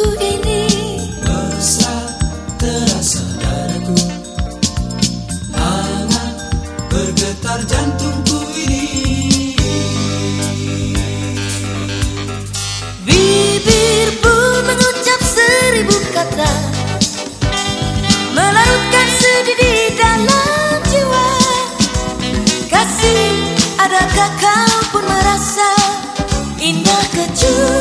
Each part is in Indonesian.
hatiku ini Besar terasa dadaku Hangat bergetar jantungku ini. Bibir pun mengucap seribu kata Melarutkan sedih di dalam jiwa. Kasih adakah kau pun merasa Indah kecuali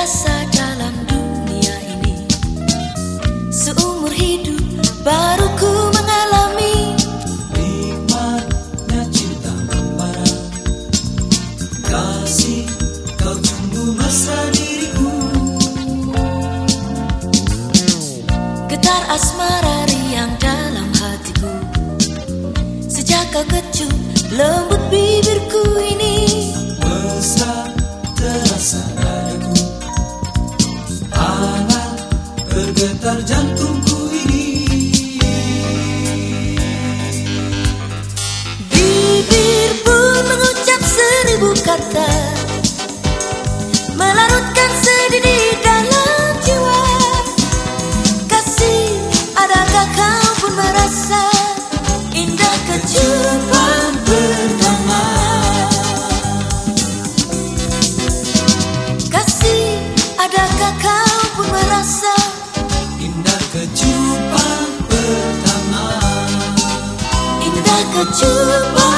Terasa dalam dunia ini. Seumur hidup baru ku mengalami. Nikmatnya cinta membara Kasih kau tumbuh mesra diriku. Getar asmara riang dalam hatiku. Sejak kau kecup lembut bibirku bergetar jantungku ini. Bibir pun mengucap seribu kata Melarutkan sedih di dalam jiwa. Kasih, adakah kau pun merasa the jukebox.